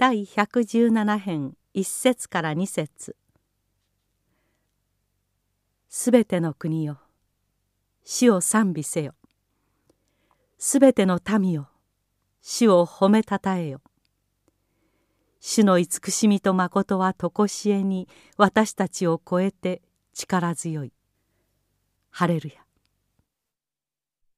第117編1節から2節。すべての国よ主を賛美せよ。すべての民よ主を褒めたたえよ。主の慈しみと誠はとこしえに私たちを超えて力強い。ハレルヤ。